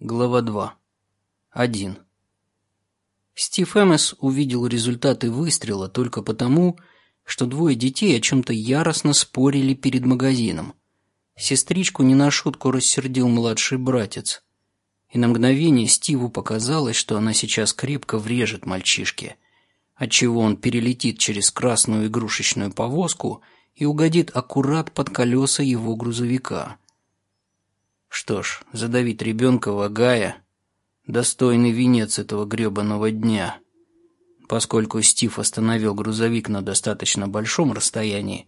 Глава 2. 1. Стив Эммес увидел результаты выстрела только потому, что двое детей о чем-то яростно спорили перед магазином. Сестричку не на шутку рассердил младший братец. И на мгновение Стиву показалось, что она сейчас крепко врежет мальчишке, отчего он перелетит через красную игрушечную повозку и угодит аккурат под колеса его грузовика – что ж, задавить ребенка Вагая – достойный венец этого гребаного дня. Поскольку Стив остановил грузовик на достаточно большом расстоянии,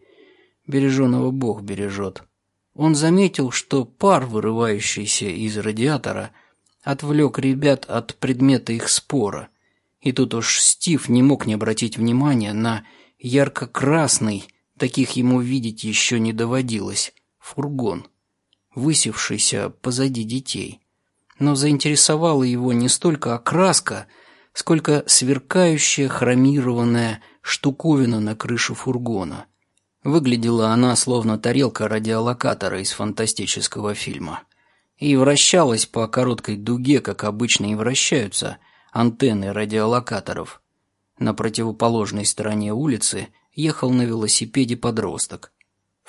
береженого Бог бережет. Он заметил, что пар, вырывающийся из радиатора, отвлек ребят от предмета их спора. И тут уж Стив не мог не обратить внимания на ярко-красный, таких ему видеть еще не доводилось, фургон высевшийся позади детей. Но заинтересовала его не столько окраска, сколько сверкающая хромированная штуковина на крыше фургона. Выглядела она словно тарелка радиолокатора из фантастического фильма. И вращалась по короткой дуге, как обычно и вращаются антенны радиолокаторов. На противоположной стороне улицы ехал на велосипеде подросток.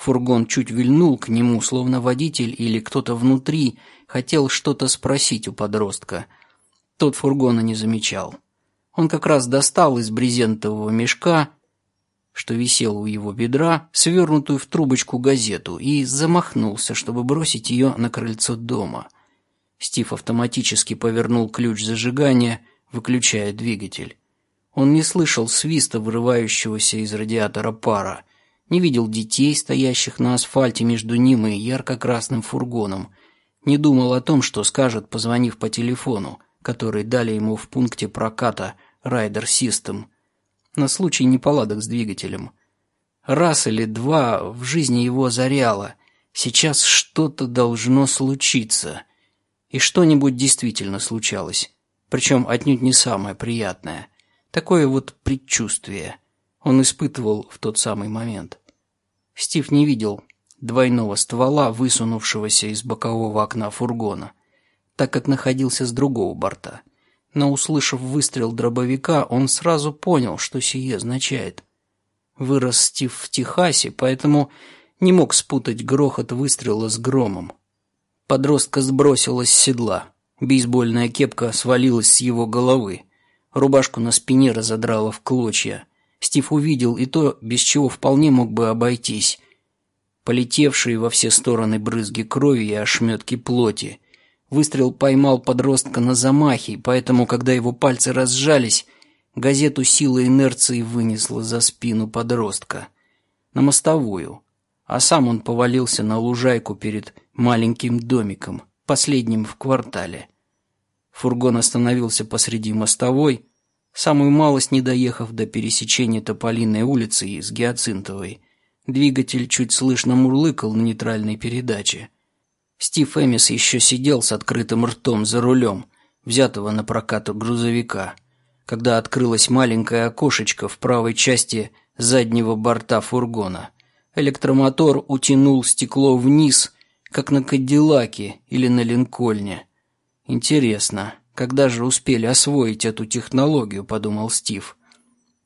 Фургон чуть вильнул к нему, словно водитель или кто-то внутри хотел что-то спросить у подростка. Тот фургона не замечал. Он как раз достал из брезентового мешка, что висел у его бедра, свернутую в трубочку газету и замахнулся, чтобы бросить ее на крыльцо дома. Стив автоматически повернул ключ зажигания, выключая двигатель. Он не слышал свиста вырывающегося из радиатора пара – не видел детей, стоящих на асфальте между ним и ярко-красным фургоном, не думал о том, что скажет, позвонив по телефону, который дали ему в пункте проката Rider System, на случай неполадок с двигателем. Раз или два в жизни его озаряло, сейчас что-то должно случиться. И что-нибудь действительно случалось, причем отнюдь не самое приятное. Такое вот предчувствие он испытывал в тот самый момент. Стив не видел двойного ствола, высунувшегося из бокового окна фургона, так как находился с другого борта. Но, услышав выстрел дробовика, он сразу понял, что сие означает. Вырос Стив в Техасе, поэтому не мог спутать грохот выстрела с громом. Подростка сбросило с седла. Бейсбольная кепка свалилась с его головы. Рубашку на спине разодрала в клочья. Стив увидел и то, без чего вполне мог бы обойтись. Полетевшие во все стороны брызги крови и ошметки плоти. Выстрел поймал подростка на замахе, поэтому, когда его пальцы разжались, газету силой инерции вынесла за спину подростка. На мостовую. А сам он повалился на лужайку перед маленьким домиком, последним в квартале. Фургон остановился посреди мостовой, самую малость не доехав до пересечения Тополиной улицы с Гиацинтовой. Двигатель чуть слышно мурлыкал на нейтральной передаче. Стив Эмис еще сидел с открытым ртом за рулем, взятого на прокат грузовика, когда открылось маленькое окошечко в правой части заднего борта фургона. Электромотор утянул стекло вниз, как на Кадиллаке или на Линкольне. Интересно, когда же успели освоить эту технологию, подумал Стив.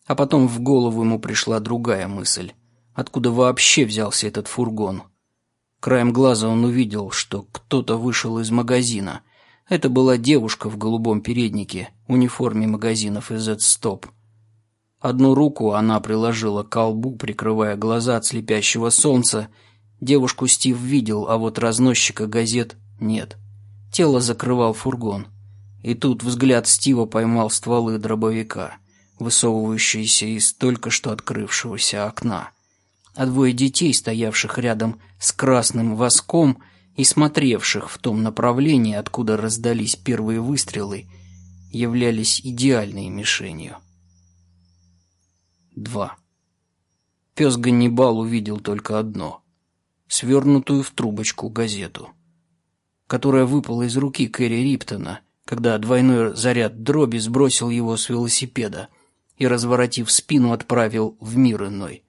А потом в голову ему пришла другая мысль. Откуда вообще взялся этот фургон? Краем глаза он увидел, что кто-то вышел из магазина. Это была девушка в голубом переднике, униформе магазинов из Z-Stop. Одну руку она приложила к колбу, прикрывая глаза от слепящего солнца. Девушку Стив видел, а вот разносчика газет нет. Тело закрывал фургон. И тут взгляд Стива поймал стволы дробовика, высовывающиеся из только что открывшегося окна. А двое детей, стоявших рядом с красным воском и смотревших в том направлении, откуда раздались первые выстрелы, являлись идеальной мишенью. 2. Пес Ганнибал увидел только одно — свернутую в трубочку газету, которая выпала из руки Кэрри Риптона когда двойной заряд дроби сбросил его с велосипеда и, разворотив спину, отправил в мир иной.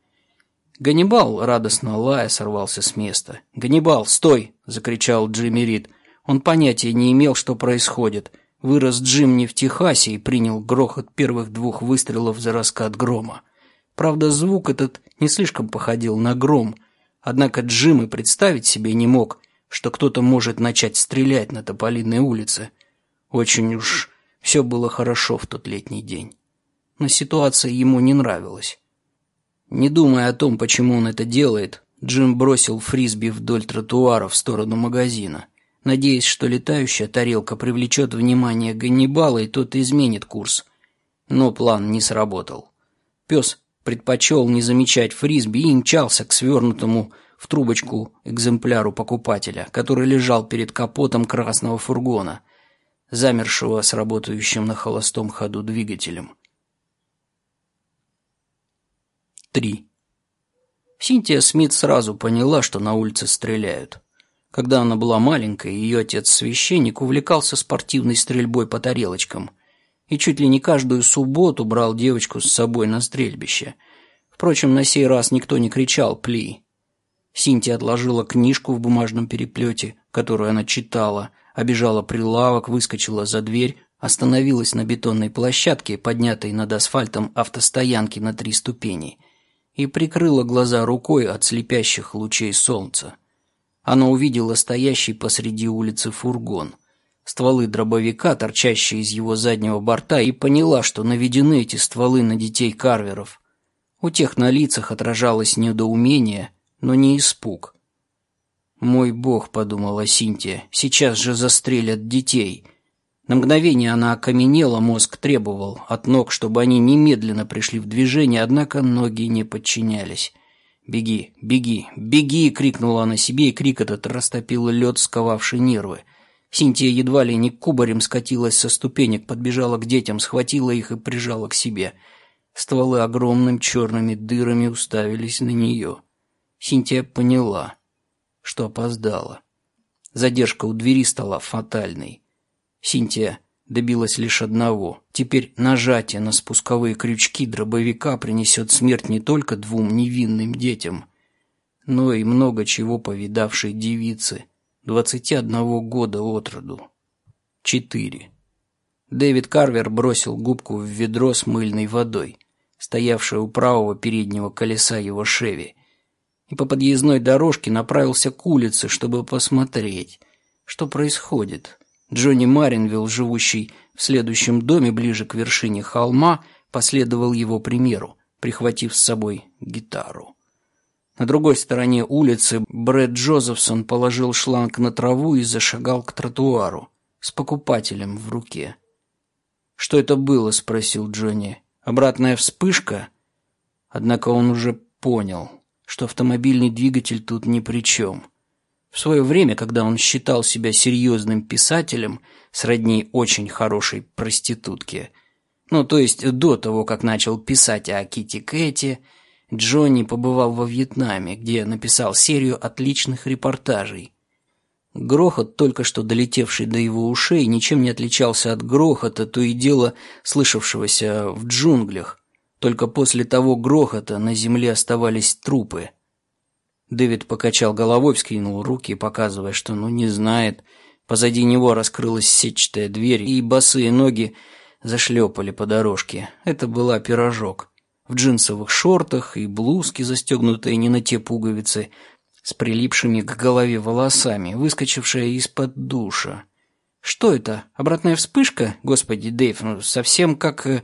Ганнибал, радостно лая, сорвался с места. «Ганнибал, стой!» — закричал Джимми Рид. Он понятия не имел, что происходит. Вырос Джим не в Техасе и принял грохот первых двух выстрелов за раскат грома. Правда, звук этот не слишком походил на гром, однако Джим и представить себе не мог, что кто-то может начать стрелять на Тополиной улице. Очень уж все было хорошо в тот летний день. Но ситуация ему не нравилась. Не думая о том, почему он это делает, Джим бросил фрисби вдоль тротуара в сторону магазина, надеясь, что летающая тарелка привлечет внимание Ганнибала и тот изменит курс. Но план не сработал. Пес предпочел не замечать фрисби и мчался к свернутому в трубочку экземпляру покупателя, который лежал перед капотом красного фургона, замершего с работающим на холостом ходу двигателем. 3. Синтия Смит сразу поняла, что на улице стреляют. Когда она была маленькой, ее отец-священник увлекался спортивной стрельбой по тарелочкам и чуть ли не каждую субботу брал девочку с собой на стрельбище. Впрочем, на сей раз никто не кричал «пли». Синтия отложила книжку в бумажном переплете, которую она читала, обежала прилавок, выскочила за дверь, остановилась на бетонной площадке, поднятой над асфальтом автостоянки на три ступени – и прикрыла глаза рукой от слепящих лучей солнца. Она увидела стоящий посреди улицы фургон, стволы дробовика, торчащие из его заднего борта, и поняла, что наведены эти стволы на детей карверов. У тех на лицах отражалось недоумение, но не испуг. «Мой бог», — подумала Синтия, — «сейчас же застрелят детей». На мгновение она окаменела, мозг требовал от ног, чтобы они немедленно пришли в движение, однако ноги не подчинялись. «Беги, беги, беги!» — крикнула она себе, и крик этот растопил лед, сковавший нервы. Синтия едва ли не кубарем скатилась со ступенек, подбежала к детям, схватила их и прижала к себе. Стволы огромными черными дырами уставились на нее. Синтия поняла, что опоздала. Задержка у двери стала фатальной. Синтия добилась лишь одного. Теперь нажатие на спусковые крючки дробовика принесет смерть не только двум невинным детям, но и много чего повидавшей девице, двадцати одного года от роду. Четыре. Дэвид Карвер бросил губку в ведро с мыльной водой, стоявшее у правого переднего колеса его Шеви, и по подъездной дорожке направился к улице, чтобы посмотреть, что происходит. Джонни Маринвилл, живущий в следующем доме ближе к вершине холма, последовал его примеру, прихватив с собой гитару. На другой стороне улицы Брэд Джозефсон положил шланг на траву и зашагал к тротуару с покупателем в руке. «Что это было?» – спросил Джонни. «Обратная вспышка?» Однако он уже понял, что автомобильный двигатель тут ни при чем – в свое время, когда он считал себя серьезным писателем, сродни очень хорошей проститутке, ну, то есть до того, как начал писать о Кити Кэти, Джонни побывал во Вьетнаме, где написал серию отличных репортажей. Грохот, только что долетевший до его ушей, ничем не отличался от грохота, то и дело слышавшегося в джунглях. Только после того грохота на земле оставались трупы – Дэвид покачал головой, вскинул руки, показывая, что ну не знает. Позади него раскрылась сетчатая дверь, и босые ноги зашлепали по дорожке. Это была пирожок. В джинсовых шортах и блузке, застегнутые не на те пуговицы, с прилипшими к голове волосами, выскочившая из-под душа. «Что это? Обратная вспышка? Господи, Дэйв, ну совсем как...» э,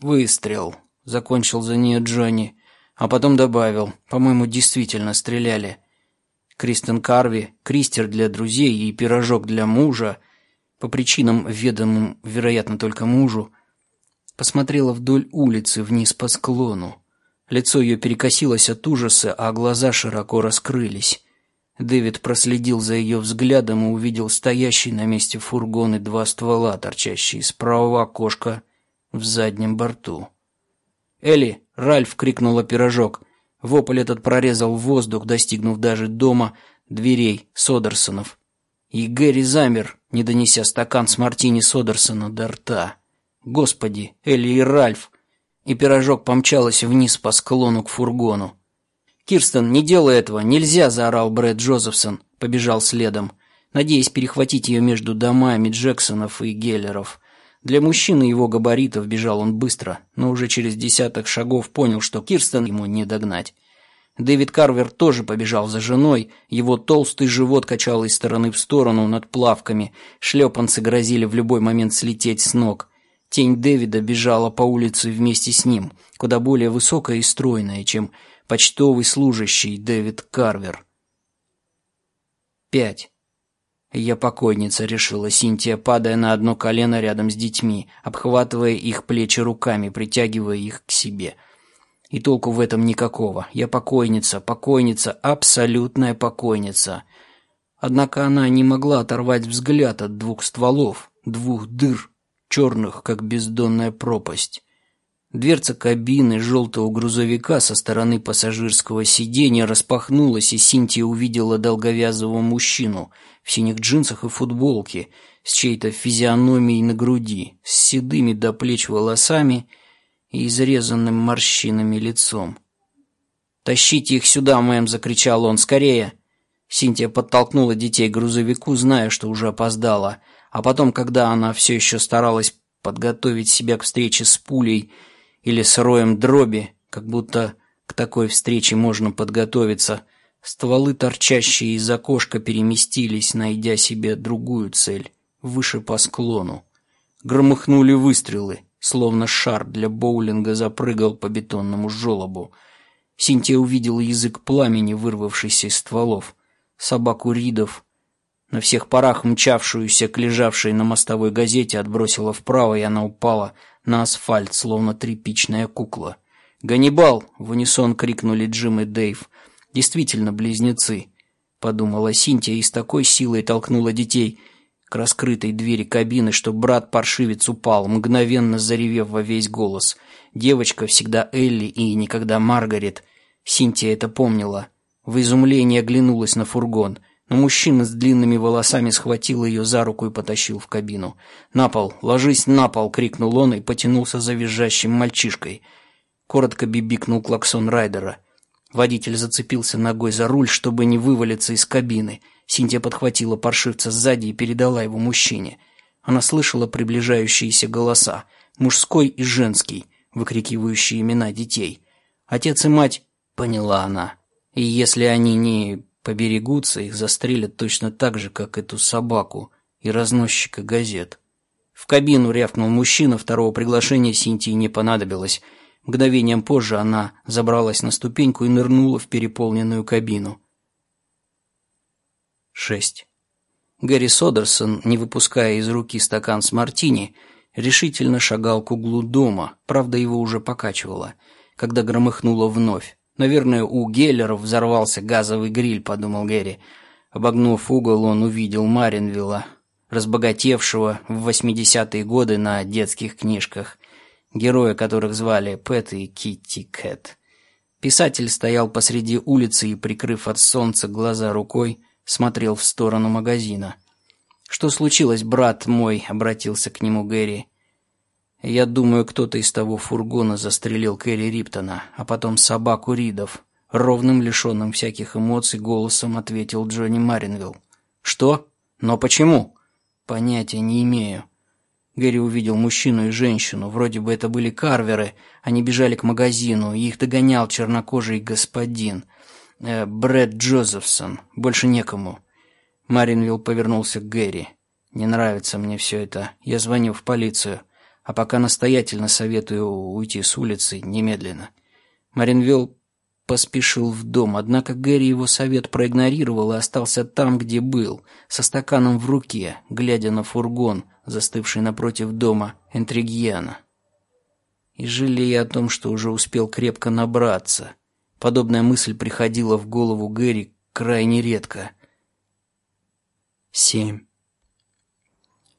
«Выстрел», — закончил за нее Джонни. А потом добавил, по-моему, действительно стреляли. Кристен Карви, кристер для друзей и пирожок для мужа, по причинам, ведомым, вероятно, только мужу, посмотрела вдоль улицы вниз по склону. Лицо ее перекосилось от ужаса, а глаза широко раскрылись. Дэвид проследил за ее взглядом и увидел стоящий на месте фургон и два ствола, торчащие из правого окошка в заднем борту. «Элли!» — Ральф крикнула пирожок. Вопль этот прорезал воздух, достигнув даже дома дверей Содерсонов. И Гэри замер, не донеся стакан с мартини Содерсона до рта. Господи, Элли и Ральф! И пирожок помчалась вниз по склону к фургону. «Кирстен, не делай этого! Нельзя!» – заорал Брэд Джозефсон. Побежал следом. надеясь перехватить ее между домами Джексонов и Геллеров. Для мужчины его габаритов бежал он быстро, но уже через десяток шагов понял, что Кирстен ему не догнать. Дэвид Карвер тоже побежал за женой, его толстый живот качал из стороны в сторону над плавками, шлепанцы грозили в любой момент слететь с ног. Тень Дэвида бежала по улице вместе с ним, куда более высокая и стройная, чем почтовый служащий Дэвид Карвер. Пять. «Я покойница», — решила Синтия, падая на одно колено рядом с детьми, обхватывая их плечи руками, притягивая их к себе — и толку в этом никакого. Я покойница, покойница, абсолютная покойница. Однако она не могла оторвать взгляд от двух стволов, двух дыр, черных, как бездонная пропасть. Дверца кабины желтого грузовика со стороны пассажирского сиденья распахнулась, и Синтия увидела долговязого мужчину в синих джинсах и футболке с чьей-то физиономией на груди, с седыми до плеч волосами и изрезанным морщинами лицом. «Тащите их сюда, мэм!» — закричал он. «Скорее!» Синтия подтолкнула детей к грузовику, зная, что уже опоздала. А потом, когда она все еще старалась подготовить себя к встрече с пулей или с роем дроби, как будто к такой встрече можно подготовиться, стволы, торчащие из окошка, переместились, найдя себе другую цель, выше по склону. Громыхнули выстрелы словно шар для боулинга запрыгал по бетонному желобу. Синтия увидела язык пламени, вырвавшийся из стволов, собаку Ридов, на всех парах мчавшуюся к лежавшей на мостовой газете отбросила вправо, и она упала на асфальт, словно тряпичная кукла. «Ганнибал!» — в унисон крикнули Джим и Дэйв. «Действительно близнецы!» — подумала Синтия и с такой силой толкнула детей — к раскрытой двери кабины, что брат-паршивец упал, мгновенно заревев во весь голос. Девочка всегда Элли и никогда Маргарет. Синтия это помнила. В изумлении оглянулась на фургон, мужчина с длинными волосами схватил ее за руку и потащил в кабину. «На пол! Ложись на пол!» — крикнул он и потянулся за визжащим мальчишкой. Коротко бибикнул клаксон Райдера. Водитель зацепился ногой за руль, чтобы не вывалиться из кабины — Синтия подхватила паршивца сзади и передала его мужчине. Она слышала приближающиеся голоса, мужской и женский, выкрикивающие имена детей. Отец и мать, поняла она. И если они не поберегутся, их застрелят точно так же, как эту собаку и разносчика газет. В кабину рявкнул мужчина, второго приглашения Синтии не понадобилось. Мгновением позже она забралась на ступеньку и нырнула в переполненную кабину. 6. Гэри Содерсон, не выпуская из руки стакан с мартини, решительно шагал к углу дома, правда, его уже покачивало, когда громыхнуло вновь. Наверное, у Геллеров взорвался газовый гриль, подумал Гэри. Обогнув угол, он увидел Маринвилла, разбогатевшего в 80-е годы на детских книжках, героя которых звали Пэт и Китти Кэт. Писатель стоял посреди улицы и, прикрыв от солнца глаза рукой, смотрел в сторону магазина. «Что случилось, брат мой?» — обратился к нему Гэри. «Я думаю, кто-то из того фургона застрелил Кэрри Риптона, а потом собаку Ридов». Ровным, лишенным всяких эмоций голосом ответил Джонни Маринвилл. «Что? Но почему?» «Понятия не имею». Гэри увидел мужчину и женщину. Вроде бы это были карверы. Они бежали к магазину, и их догонял чернокожий господин — Э, Брэд Джозефсон. Больше некому. Маринвилл повернулся к Гэри. Не нравится мне все это. Я звоню в полицию. А пока настоятельно советую уйти с улицы немедленно. Маринвилл поспешил в дом, однако Гэри его совет проигнорировал и остался там, где был, со стаканом в руке, глядя на фургон, застывший напротив дома Энтригьяна. И жалея о том, что уже успел крепко набраться — Подобная мысль приходила в голову Гэри крайне редко. Семь.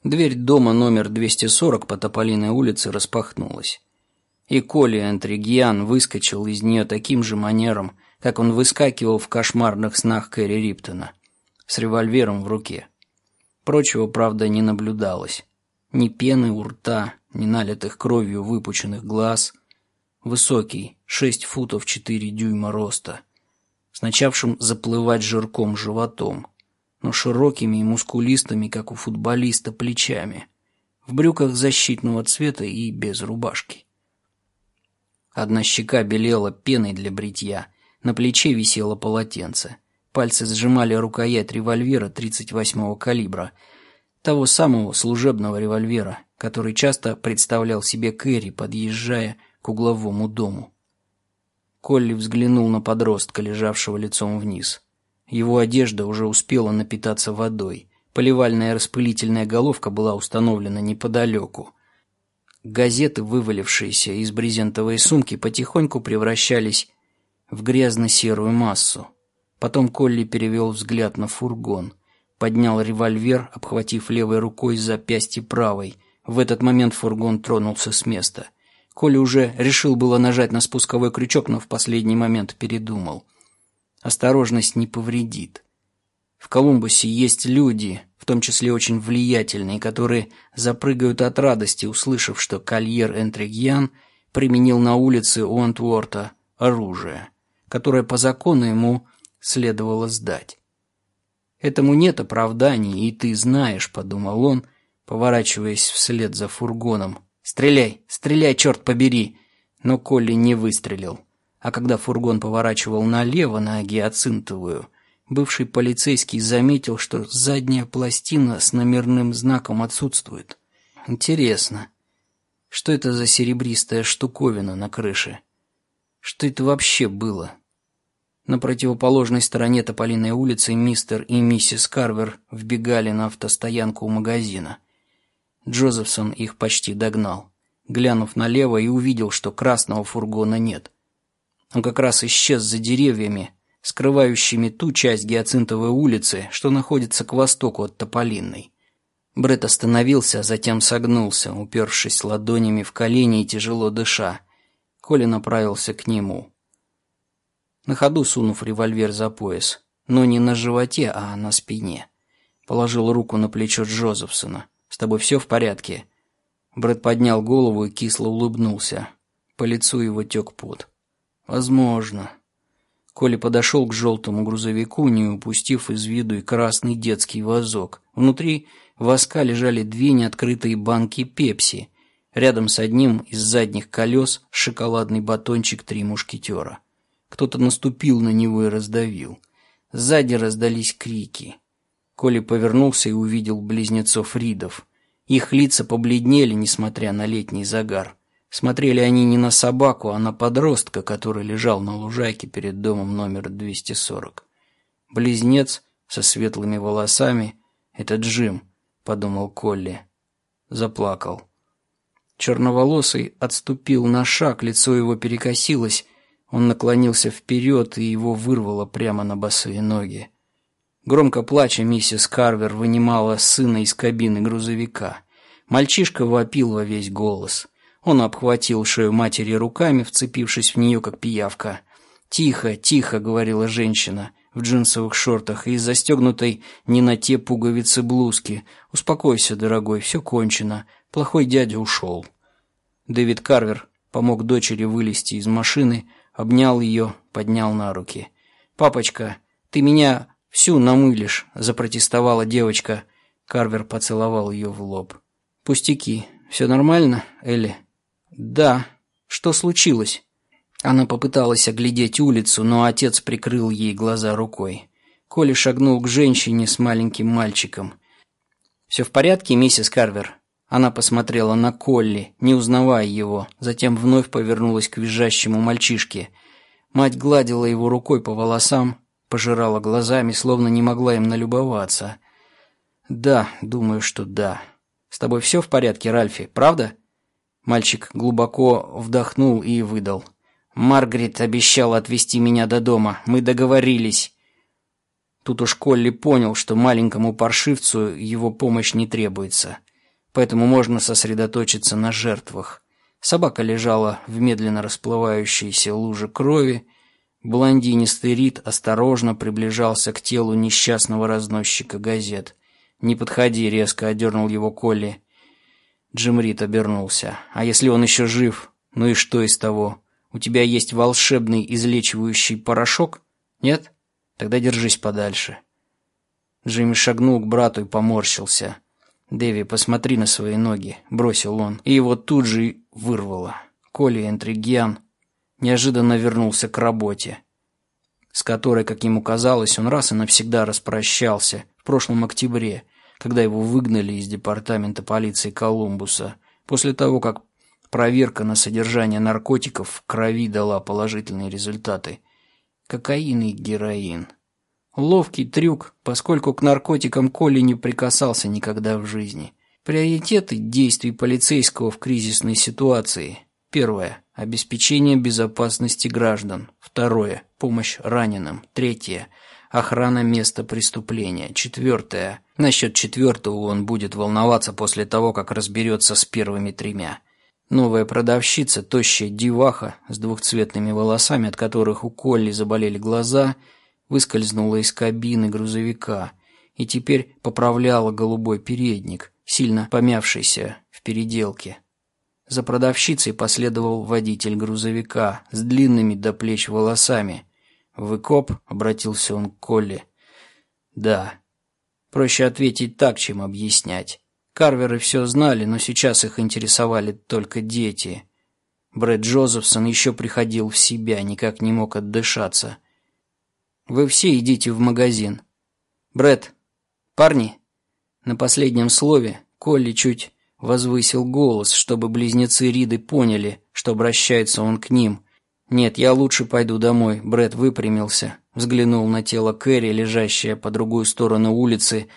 Дверь дома номер 240 по Тополиной улице распахнулась. И Коли Энтригьян выскочил из нее таким же манером, как он выскакивал в кошмарных снах Кэрри Риптона, с револьвером в руке. Прочего, правда, не наблюдалось. Ни пены у рта, ни налитых кровью выпученных глаз. Высокий, шесть футов четыре дюйма роста, с начавшим заплывать жирком животом. Но широкими и мускулистыми, как у футболиста, плечами, в брюках защитного цвета и без рубашки. Одна щека белела пеной для бритья, на плече висело полотенце. Пальцы сжимали рукоять револьвера 38-го калибра, того самого служебного револьвера, который часто представлял себе Кэрри, подъезжая к угловому дому. Колли взглянул на подростка, лежавшего лицом вниз. Его одежда уже успела напитаться водой. Поливальная распылительная головка была установлена неподалеку. Газеты, вывалившиеся из брезентовой сумки, потихоньку превращались в грязно-серую массу. Потом Колли перевел взгляд на фургон, поднял револьвер, обхватив левой рукой запястье правой. В этот момент фургон тронулся с места. Колли уже решил было нажать на спусковой крючок, но в последний момент передумал. Осторожность не повредит. В Колумбусе есть люди, в том числе очень влиятельные, которые запрыгают от радости, услышав, что Кольер Энтригьян применил на улице Уантворта оружие, которое по закону ему следовало сдать. Этому нет оправданий, и ты знаешь, подумал он, поворачиваясь вслед за фургоном. Стреляй, стреляй, черт побери! Но Колли не выстрелил. А когда фургон поворачивал налево на гиацинтовую, бывший полицейский заметил, что задняя пластина с номерным знаком отсутствует. Интересно, что это за серебристая штуковина на крыше? Что это вообще было? На противоположной стороне Тополиной улицы мистер и миссис Карвер вбегали на автостоянку у магазина. Джозефсон их почти догнал, глянув налево и увидел, что красного фургона нет. Он как раз исчез за деревьями, скрывающими ту часть Гиацинтовой улицы, что находится к востоку от Тополинной. Бред остановился, а затем согнулся, упершись ладонями в колени и тяжело дыша. Коля направился к нему на ходу сунув револьвер за пояс, но не на животе, а на спине. Положил руку на плечо Джозефсона. «С тобой все в порядке?» Брэд поднял голову и кисло улыбнулся. По лицу его тек пот. «Возможно». Коля подошел к желтому грузовику, не упустив из виду и красный детский вазок. Внутри воска лежали две неоткрытые банки пепси. Рядом с одним из задних колес шоколадный батончик «Три мушкетера». Кто-то наступил на него и раздавил. Сзади раздались крики. Коля повернулся и увидел близнецов Ридов. Их лица побледнели, несмотря на летний загар. Смотрели они не на собаку, а на подростка, который лежал на лужайке перед домом номер 240. Близнец со светлыми волосами — это Джим, подумал Колли. Заплакал. Черноволосый отступил на шаг, лицо его перекосилось, он наклонился вперед, и его вырвало прямо на босые ноги. Громко плача, миссис Карвер вынимала сына из кабины грузовика. Мальчишка вопил во весь голос. Он обхватил шею матери руками, вцепившись в нее, как пиявка. «Тихо, тихо», — говорила женщина в джинсовых шортах и застегнутой не на те пуговицы блузки. «Успокойся, дорогой, все кончено. Плохой дядя ушел». Дэвид Карвер помог дочери вылезти из машины, обнял ее, поднял на руки. «Папочка, ты меня всю намылишь», — запротестовала девочка. Карвер поцеловал ее в лоб. «Пустяки. Все нормально, Элли?» «Да. Что случилось?» Она попыталась оглядеть улицу, но отец прикрыл ей глаза рукой. Коля шагнул к женщине с маленьким мальчиком. «Все в порядке, миссис Карвер?» Она посмотрела на Колли, не узнавая его, затем вновь повернулась к визжащему мальчишке. Мать гладила его рукой по волосам, пожирала глазами, словно не могла им налюбоваться. «Да, думаю, что да. С тобой все в порядке, Ральфи, правда?» Мальчик глубоко вдохнул и выдал. «Маргарет обещала отвезти меня до дома. Мы договорились». Тут уж Колли понял, что маленькому паршивцу его помощь не требуется поэтому можно сосредоточиться на жертвах. Собака лежала в медленно расплывающейся луже крови. Блондинистый Рид осторожно приближался к телу несчастного разносчика газет. «Не подходи», — резко одернул его Колли. Джим Рид обернулся. «А если он еще жив? Ну и что из того? У тебя есть волшебный излечивающий порошок? Нет? Тогда держись подальше». Джимми шагнул к брату и поморщился. «Дэви, посмотри на свои ноги», — бросил он, и его тут же вырвало. Коля Энтригьян неожиданно вернулся к работе, с которой, как ему казалось, он раз и навсегда распрощался в прошлом октябре, когда его выгнали из департамента полиции Колумбуса, после того, как проверка на содержание наркотиков в крови дала положительные результаты. Кокаин и героин. Ловкий трюк, поскольку к наркотикам Коли не прикасался никогда в жизни. Приоритеты действий полицейского в кризисной ситуации. Первое – обеспечение безопасности граждан. Второе – помощь раненым. Третье – охрана места преступления. Четвертое – насчет четвертого он будет волноваться после того, как разберется с первыми тремя. Новая продавщица, тощая деваха с двухцветными волосами, от которых у Колли заболели глаза – выскользнула из кабины грузовика и теперь поправляла голубой передник, сильно помявшийся в переделке. За продавщицей последовал водитель грузовика с длинными до плеч волосами. «Выкоп?» — обратился он к Колли. «Да». Проще ответить так, чем объяснять. Карверы все знали, но сейчас их интересовали только дети. Брэд Джозефсон еще приходил в себя, никак не мог отдышаться. Вы все идите в магазин. Бред, парни. На последнем слове Колли чуть возвысил голос, чтобы близнецы Риды поняли, что обращается он к ним. Нет, я лучше пойду домой. Бред выпрямился, взглянул на тело Кэрри, лежащее по другую сторону улицы,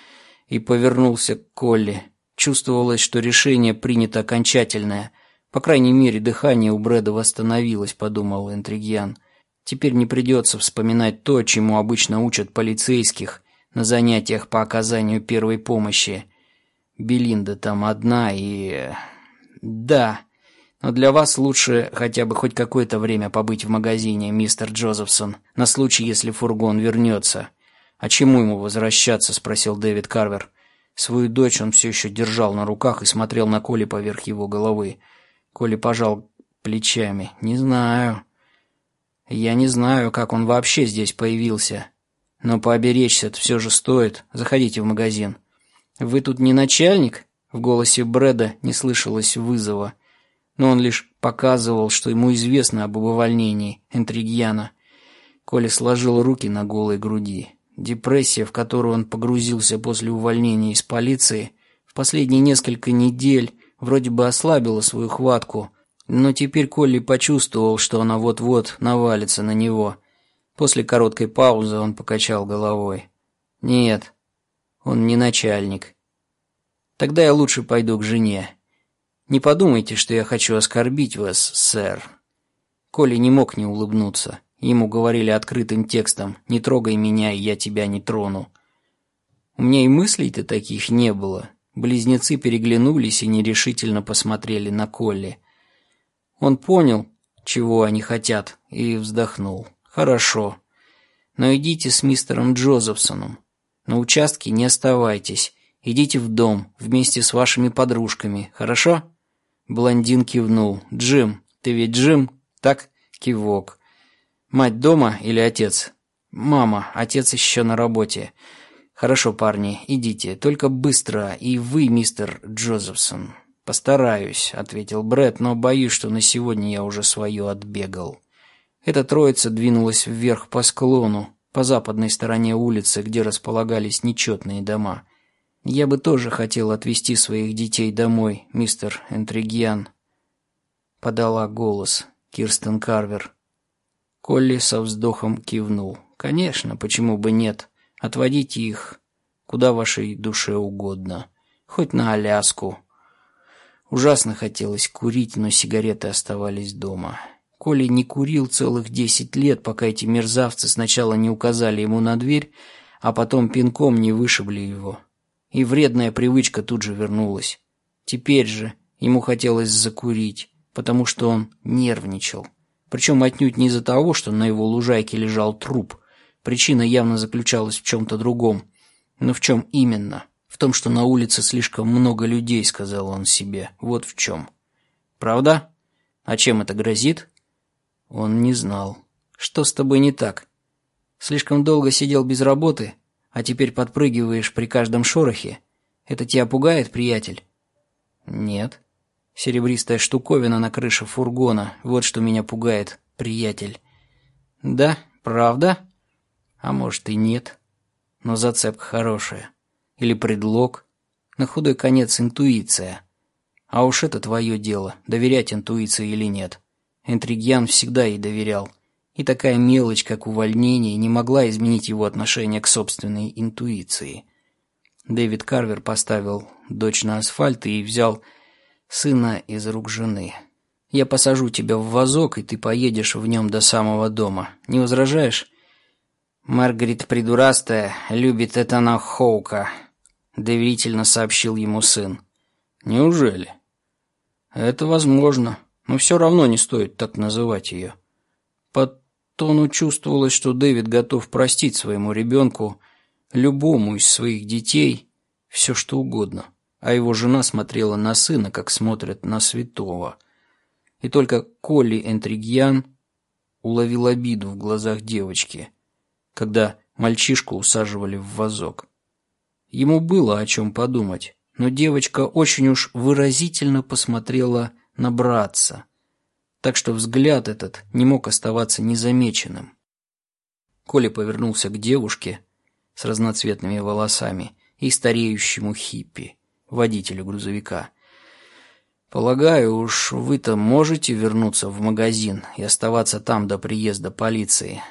и повернулся к Колли. Чувствовалось, что решение принято окончательное. По крайней мере, дыхание у Брэда восстановилось, подумал Энтригьян. Теперь не придется вспоминать то, чему обычно учат полицейских на занятиях по оказанию первой помощи. Белинда там одна и... Да, но для вас лучше хотя бы хоть какое-то время побыть в магазине, мистер Джозефсон, на случай, если фургон вернется. «А чему ему возвращаться?» – спросил Дэвид Карвер. Свою дочь он все еще держал на руках и смотрел на Коли поверх его головы. Коли пожал плечами. «Не знаю». Я не знаю, как он вообще здесь появился. Но пооберечься все же стоит. Заходите в магазин. Вы тут не начальник? В голосе Брэда не слышалось вызова. Но он лишь показывал, что ему известно об увольнении Энтригьяна. Коля сложил руки на голой груди. Депрессия, в которую он погрузился после увольнения из полиции, в последние несколько недель вроде бы ослабила свою хватку, но теперь Колли почувствовал, что она вот-вот навалится на него. После короткой паузы он покачал головой. «Нет, он не начальник. Тогда я лучше пойду к жене. Не подумайте, что я хочу оскорбить вас, сэр». Коли не мог не улыбнуться. Ему говорили открытым текстом «Не трогай меня, и я тебя не трону». У меня и мыслей-то таких не было. Близнецы переглянулись и нерешительно посмотрели на Колли. Он понял, чего они хотят, и вздохнул. «Хорошо. Но идите с мистером Джозефсоном. На участке не оставайтесь. Идите в дом вместе с вашими подружками, хорошо?» Блондин кивнул. «Джим, ты ведь Джим?» «Так?» Кивок. «Мать дома или отец?» «Мама, отец еще на работе». «Хорошо, парни, идите, только быстро, и вы, мистер Джозефсон». «Постараюсь», — ответил Бред, «но боюсь, что на сегодня я уже свое отбегал». Эта троица двинулась вверх по склону, по западной стороне улицы, где располагались нечетные дома. «Я бы тоже хотел отвезти своих детей домой, мистер Энтригьян», — подала голос Кирстен Карвер. Колли со вздохом кивнул. «Конечно, почему бы нет? Отводите их куда вашей душе угодно. Хоть на Аляску, Ужасно хотелось курить, но сигареты оставались дома. Коля не курил целых десять лет, пока эти мерзавцы сначала не указали ему на дверь, а потом пинком не вышибли его. И вредная привычка тут же вернулась. Теперь же ему хотелось закурить, потому что он нервничал. Причем отнюдь не из-за того, что на его лужайке лежал труп. Причина явно заключалась в чем-то другом. Но в чем именно? В том, что на улице слишком много людей, сказал он себе. Вот в чем. Правда? А чем это грозит? Он не знал. Что с тобой не так? Слишком долго сидел без работы? А теперь подпрыгиваешь при каждом шорохе? Это тебя пугает, приятель?» «Нет. Серебристая штуковина на крыше фургона. Вот что меня пугает, приятель». «Да, правда?» «А может и нет. Но зацепка хорошая. Или предлог. На худой конец интуиция. А уж это твое дело, доверять интуиции или нет. Интригьян всегда ей доверял. И такая мелочь, как увольнение, не могла изменить его отношение к собственной интуиции. Дэвид Карвер поставил дочь на асфальт и взял сына из рук жены. «Я посажу тебя в вазок, и ты поедешь в нем до самого дома. Не возражаешь?» «Маргарет придурастая любит это на Хоука», — доверительно сообщил ему сын. «Неужели?» Это возможно, но все равно не стоит так называть ее. По тону чувствовалось, что Дэвид готов простить своему ребенку, любому из своих детей, все что угодно, а его жена смотрела на сына, как смотрят на святого. И только Колли Энтригьян уловил обиду в глазах девочки, когда мальчишку усаживали в вазок. Ему было о чем подумать но девочка очень уж выразительно посмотрела на братца, так что взгляд этот не мог оставаться незамеченным. Коля повернулся к девушке с разноцветными волосами и стареющему хиппи, водителю грузовика. «Полагаю, уж вы-то можете вернуться в магазин и оставаться там до приезда полиции?»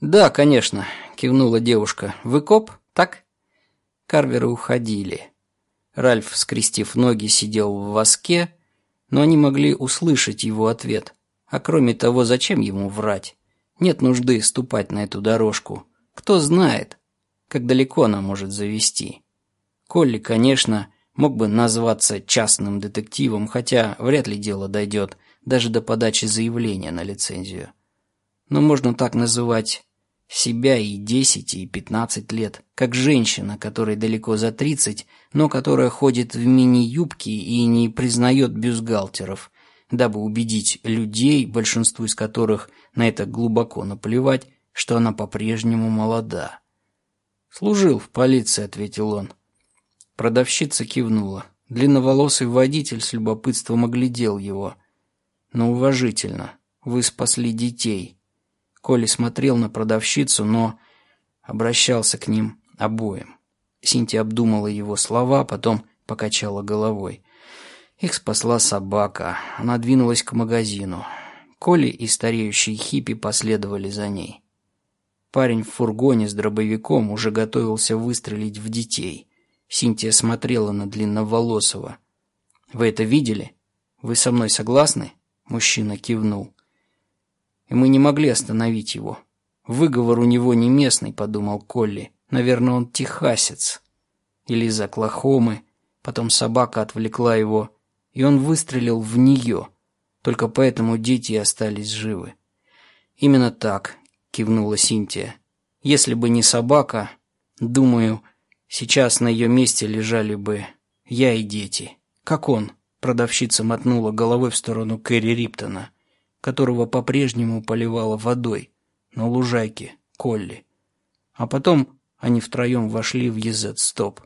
«Да, конечно», — кивнула девушка. «Вы коп, так?» Карверы уходили. Ральф, скрестив ноги, сидел в воске, но они могли услышать его ответ. А кроме того, зачем ему врать? Нет нужды ступать на эту дорожку. Кто знает, как далеко она может завести. Колли, конечно, мог бы назваться частным детективом, хотя вряд ли дело дойдет даже до подачи заявления на лицензию. Но можно так называть себя и 10, и 15 лет, как женщина, которой далеко за 30, но которая ходит в мини-юбке и не признает бюстгальтеров, дабы убедить людей, большинству из которых на это глубоко наплевать, что она по-прежнему молода. «Служил в полиции», — ответил он. Продавщица кивнула. Длинноволосый водитель с любопытством оглядел его. Но уважительно. «Вы спасли детей». Коли смотрел на продавщицу, но обращался к ним обоим. Синтия обдумала его слова, потом покачала головой. Их спасла собака. Она двинулась к магазину. Коли и стареющий хиппи последовали за ней. Парень в фургоне с дробовиком уже готовился выстрелить в детей. Синтия смотрела на длинноволосого. «Вы это видели? Вы со мной согласны?» Мужчина кивнул и мы не могли остановить его. Выговор у него не местный, подумал Колли. Наверное, он техасец. Или из Оклахомы. Потом собака отвлекла его, и он выстрелил в нее. Только поэтому дети остались живы. Именно так, кивнула Синтия. Если бы не собака, думаю, сейчас на ее месте лежали бы я и дети. Как он? Продавщица мотнула головой в сторону Кэрри Риптона которого по-прежнему поливала водой, на лужайке, Колли. А потом они втроем вошли в Езет-стоп.